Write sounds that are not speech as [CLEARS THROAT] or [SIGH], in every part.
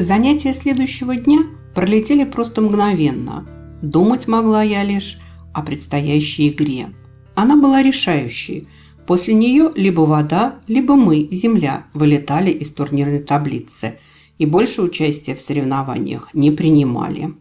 Занятия следующего дня пролетели просто мгновенно. Думать могла я лишь о предстоящей игре. Она была решающей. После нее либо вода, либо мы, земля, вылетали из турнирной таблицы и больше участия в соревнованиях не принимали.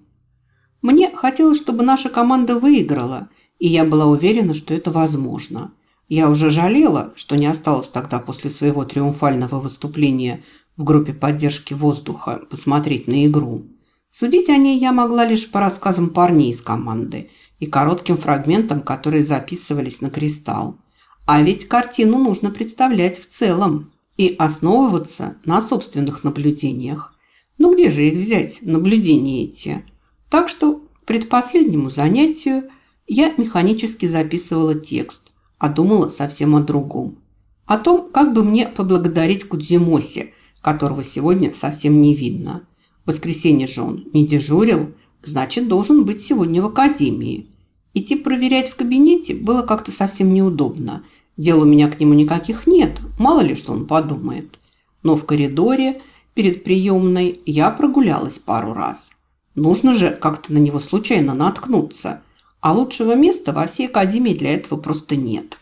Мне хотелось, чтобы наша команда выиграла, и я была уверена, что это возможно. Я уже жалела, что не осталось тогда после своего триумфального выступления в группе поддержки воздуха посмотреть на игру. Судить о ней я могла лишь по рассказам парней из команды и коротким фрагментам, которые записывались на кристалл. А ведь картину нужно представлять в целом и основываться на собственных наблюдениях. Ну где же их взять, наблюдения эти? Так что предпоследнему занятию я механически записывала текст, а думала совсем о другом. О том, как бы мне поблагодарить Кудзимоси – которого сегодня совсем не видно. В воскресенье же он не дежурил, значит, должен быть сегодня в академии. Идти проверять в кабинете было как-то совсем неудобно. Дел у меня к нему никаких нет, мало ли что он подумает. Но в коридоре перед приемной я прогулялась пару раз. Нужно же как-то на него случайно наткнуться, а лучшего места во всей академии для этого просто нет.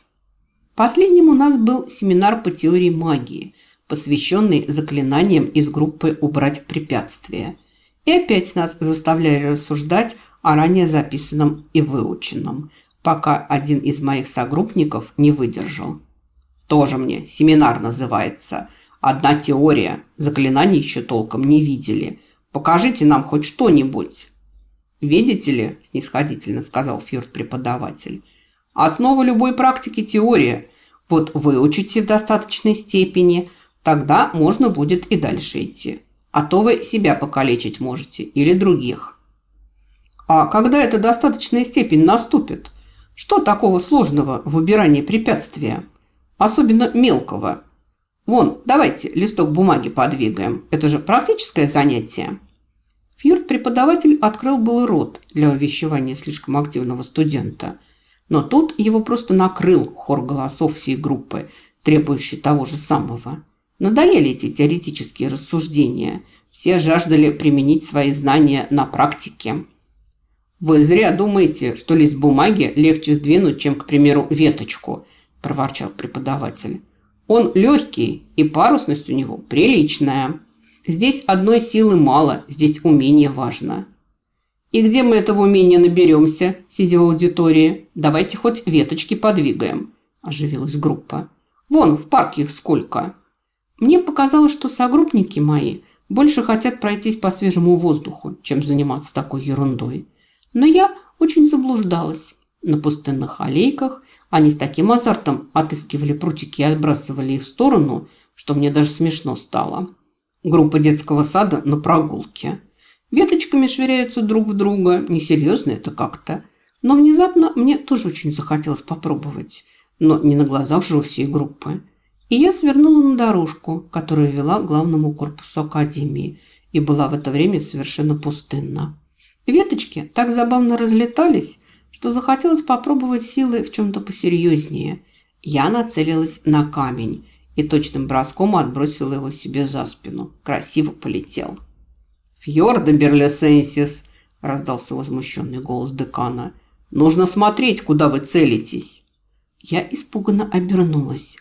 Последним у нас был семинар по теории магии – посвященный заклинаниям из группы «Убрать препятствия». И опять нас заставляли рассуждать о ранее записанном и выученном, пока один из моих согруппников не выдержал. Тоже мне семинар называется. Одна теория. Заклинаний еще толком не видели. Покажите нам хоть что-нибудь. «Видите ли», – снисходительно сказал Фьюрд-преподаватель, – «основа любой практики – теория. Вот выучите в достаточной степени – Тогда можно будет и дальше идти. А то вы себя покалечить можете или других. А когда эта достаточная степень наступит? Что такого сложного в убирании препятствия? Особенно мелкого. Вон, давайте листок бумаги подвигаем. Это же практическое занятие. Фьюрд-преподаватель открыл был рот для увещевания слишком активного студента. Но тут его просто накрыл хор голосов всей группы, требующий того же самого. Надоели эти теоретические рассуждения. Все жаждали применить свои знания на практике. «Вы зря думаете, что лист бумаги легче сдвинуть, чем, к примеру, веточку», – проворчал преподаватель. «Он легкий, и парусность у него приличная. Здесь одной силы мало, здесь умение важно». «И где мы этого умения наберемся, сидя в аудитории? Давайте хоть веточки подвигаем», – оживилась группа. «Вон, в парке их сколько». Мне показалось, что согруппники мои больше хотят пройтись по свежему воздуху, чем заниматься такой ерундой. Но я очень заблуждалась. На пустынных аллейках они с таким азартом отыскивали прутики и отбрасывали их в сторону, что мне даже смешно стало. Группа детского сада на прогулке. Веточками швыряются друг в друга. Несерьезно это как-то. Но внезапно мне тоже очень захотелось попробовать. Но не на глазах же у всей группы. И я свернула на дорожку, которая вела к главному корпусу академии и была в это время совершенно пустынна. Веточки так забавно разлетались, что захотелось попробовать силы в чем-то посерьезнее. Я нацелилась на камень и точным броском отбросила его себе за спину. Красиво полетел. «Фьорда Берлесенсис!» – раздался возмущенный голос декана. «Нужно смотреть, куда вы целитесь!» Я испуганно обернулась.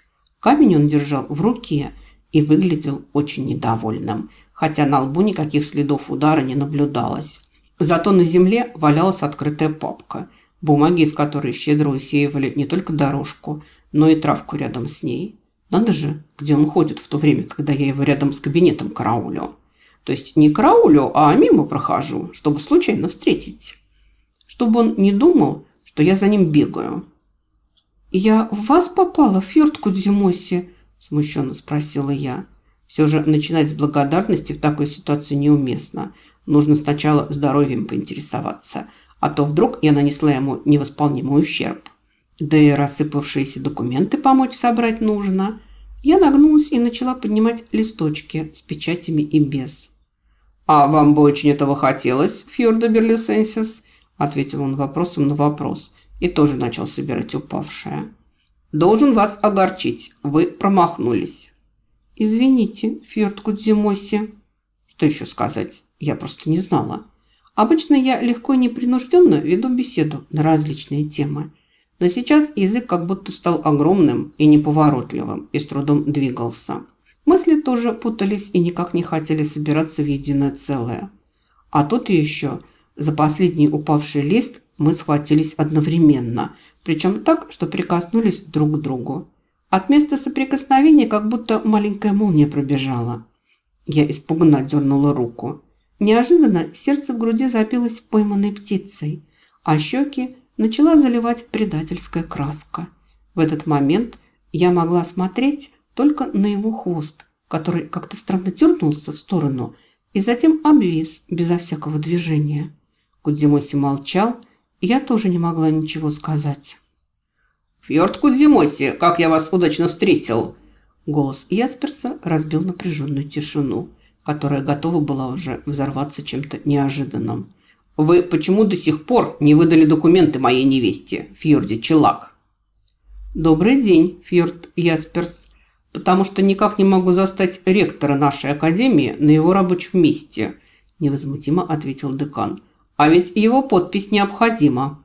Камень он держал в руке и выглядел очень недовольным, хотя на лбу никаких следов удара не наблюдалось. Зато на земле валялась открытая папка, бумаги из которой щедро усеивали не только дорожку, но и травку рядом с ней. Надо же, где он ходит в то время, когда я его рядом с кабинетом караулю. То есть не караулю, а мимо прохожу, чтобы случайно встретить. Чтобы он не думал, что я за ним бегаю. «Я в вас попала, Фьорд Кудзимоси?» – смущенно спросила я. Все же начинать с благодарности в такой ситуации неуместно. Нужно сначала здоровьем поинтересоваться, а то вдруг я нанесла ему невосполнимый ущерб. Да и рассыпавшиеся документы помочь собрать нужно. Я нагнулась и начала поднимать листочки с печатями и без. «А вам бы очень этого хотелось, Фьорда Берлисенсис?» – ответил он вопросом на вопрос – и тоже начал собирать упавшее. «Должен вас огорчить. Вы промахнулись». «Извините, Фьорд Кудзимоси». Что еще сказать? Я просто не знала. Обычно я легко и непринужденно веду беседу на различные темы. Но сейчас язык как будто стал огромным и неповоротливым и с трудом двигался. Мысли тоже путались и никак не хотели собираться в единое целое. А тут еще за последний упавший лист мы схватились одновременно, причем так, что прикоснулись друг к другу. От места соприкосновения как будто маленькая молния пробежала. Я испуганно дернула руку. Неожиданно сердце в груди забилось пойманной птицей, а щеки начала заливать предательская краска. В этот момент я могла смотреть только на его хвост, который как-то странно дернулся в сторону и затем обвис безо всякого движения. Кудзимоси молчал, я тоже не могла ничего сказать. «Фьорд Кудзимоси, как я вас удачно встретил!» Голос Ясперса разбил напряженную тишину, которая готова была уже взорваться чем-то неожиданным. «Вы почему до сих пор не выдали документы моей невесте, Фьорде Челак?» «Добрый день, Фьорд Ясперс. Потому что никак не могу застать ректора нашей академии на его рабочем месте», невозмутимо ответил декан. «А ведь его подпись необходима».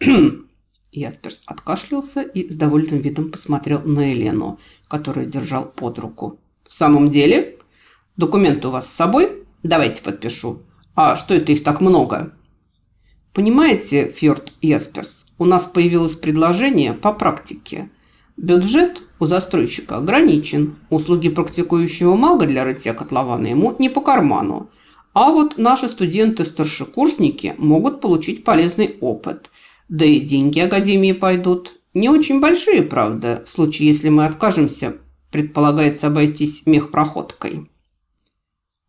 [CLEARS THROAT] Ясперс откашлялся и с довольным видом посмотрел на Елену, которую держал под руку. «В самом деле? Документы у вас с собой? Давайте подпишу. А что это их так много?» «Понимаете, Фьорд Ясперс, у нас появилось предложение по практике. Бюджет у застройщика ограничен. Услуги практикующего мага для рытья котлована ему не по карману. А вот наши студенты-старшекурсники могут получить полезный опыт – да и деньги Академии пойдут. Не очень большие, правда, в случае, если мы откажемся, предполагается обойтись мехпроходкой.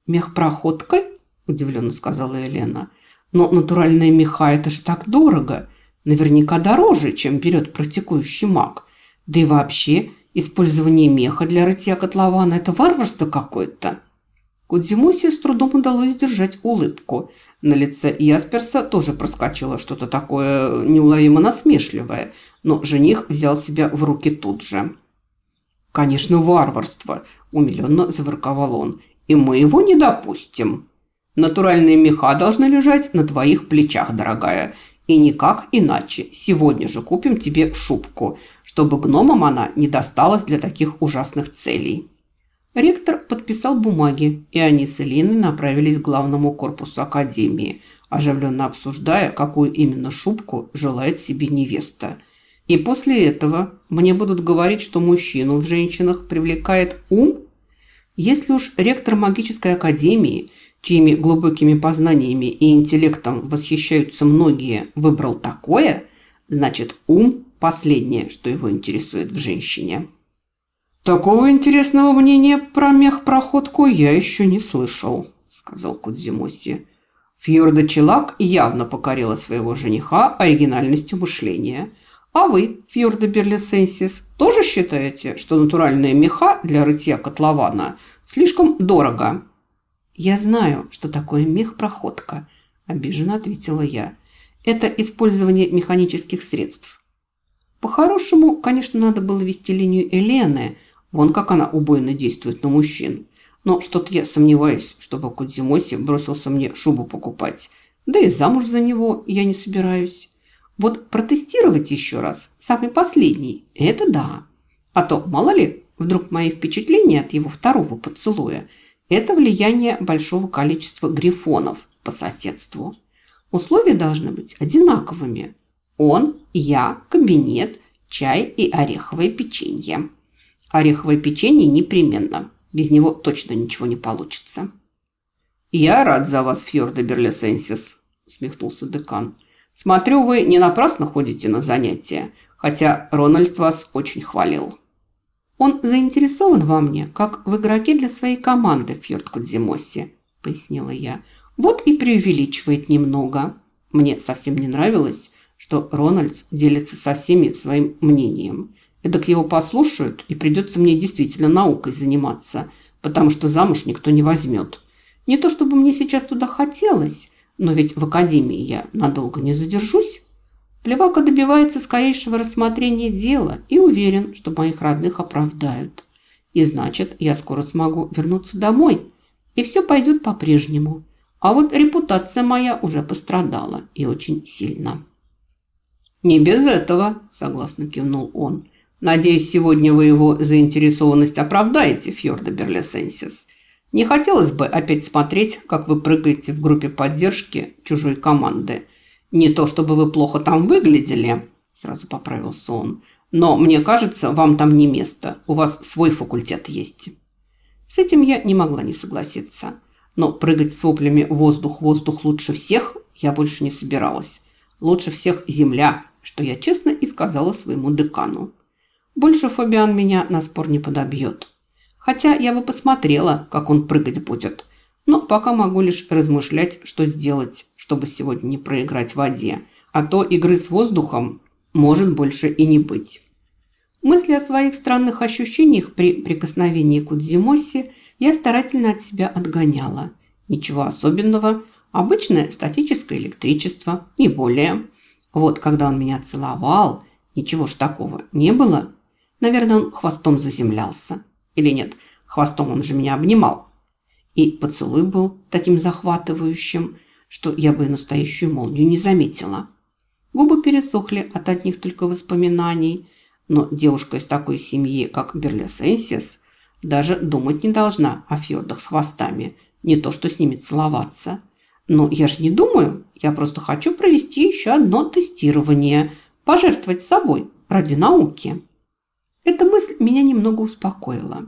«Мехпроходкой?» – удивленно сказала Елена. «Но натуральные меха – это ж так дорого. Наверняка дороже, чем берет практикующий маг. Да и вообще, использование меха для рытья котлована – это варварство какое-то». Кудзимусе с трудом удалось держать улыбку – на лице Ясперса тоже проскочило что-то такое неуловимо насмешливое, но жених взял себя в руки тут же. «Конечно, варварство!» – умиленно заворковал он. «И мы его не допустим. Натуральные меха должны лежать на твоих плечах, дорогая. И никак иначе. Сегодня же купим тебе шубку, чтобы гномам она не досталась для таких ужасных целей». Ректор подписал бумаги, и они с Элиной направились к главному корпусу академии, оживленно обсуждая, какую именно шубку желает себе невеста. И после этого мне будут говорить, что мужчину в женщинах привлекает ум? Если уж ректор магической академии, чьими глубокими познаниями и интеллектом восхищаются многие, выбрал такое, значит ум – последнее, что его интересует в женщине. «Такого интересного мнения про мех-проходку я еще не слышал», – сказал Кудзимоси. Фьорда Челак явно покорила своего жениха оригинальностью мышления. А вы, Фьорда Берлисенсис, тоже считаете, что натуральные меха для рытья котлована слишком дорого? «Я знаю, что такое мех-проходка», – обиженно ответила я. «Это использование механических средств». По-хорошему, конечно, надо было вести линию Елены – Вон как она убойно действует на мужчин. Но что-то я сомневаюсь, чтобы Кудзимоси бросился мне шубу покупать. Да и замуж за него я не собираюсь. Вот протестировать еще раз, самый последний, это да. А то, мало ли, вдруг мои впечатления от его второго поцелуя – это влияние большого количества грифонов по соседству. Условия должны быть одинаковыми. Он, я, кабинет, чай и ореховое печенье. Ореховое печенье непременно. Без него точно ничего не получится. «Я рад за вас, Фьорда Берлисенсис», – усмехнулся декан. «Смотрю, вы не напрасно ходите на занятия, хотя Рональд вас очень хвалил». «Он заинтересован во мне, как в игроке для своей команды, Фьорд Кудзимоси», – пояснила я. «Вот и преувеличивает немного. Мне совсем не нравилось, что Рональдс делится со всеми своим мнением. Эдак его послушают, и придется мне действительно наукой заниматься, потому что замуж никто не возьмет. Не то чтобы мне сейчас туда хотелось, но ведь в академии я надолго не задержусь. Плевака добивается скорейшего рассмотрения дела и уверен, что моих родных оправдают. И значит, я скоро смогу вернуться домой. и все пойдет по-прежнему. А вот репутация моя уже пострадала и очень сильно. «Не без этого», – согласно кивнул он. «Надеюсь, сегодня вы его заинтересованность оправдаете, Фьорда Берлесенсис. Не хотелось бы опять смотреть, как вы прыгаете в группе поддержки чужой команды. Не то, чтобы вы плохо там выглядели», – сразу поправился он. «Но мне кажется, вам там не место. У вас свой факультет есть». С этим я не могла не согласиться. Но прыгать с воплями «воздух-воздух лучше всех» я больше не собиралась. Лучше всех земля, что я честно и сказала своему декану. Больше Фабиан меня на спор не подобьет. Хотя я бы посмотрела, как он прыгать будет. Но пока могу лишь размышлять, что сделать, чтобы сегодня не проиграть в воде. А то игры с воздухом может больше и не быть. Мысли о своих странных ощущениях при прикосновении к Удзимоси я старательно от себя отгоняла. Ничего особенного. Обычное статическое электричество, не более. Вот когда он меня целовал, ничего ж такого не было. Наверное, он хвостом заземлялся. Или нет, хвостом он же меня обнимал. И поцелуй был таким захватывающим, что я бы настоящую молнию не заметила. Губы пересохли от одних только воспоминаний, но девушка из такой семьи, как Берлесенсис, даже думать не должна о фьордах с хвостами, не то что с ними целоваться. Но я же не думаю, я просто хочу провести еще одно тестирование, пожертвовать собой ради науки. Эта мысль меня немного успокоила.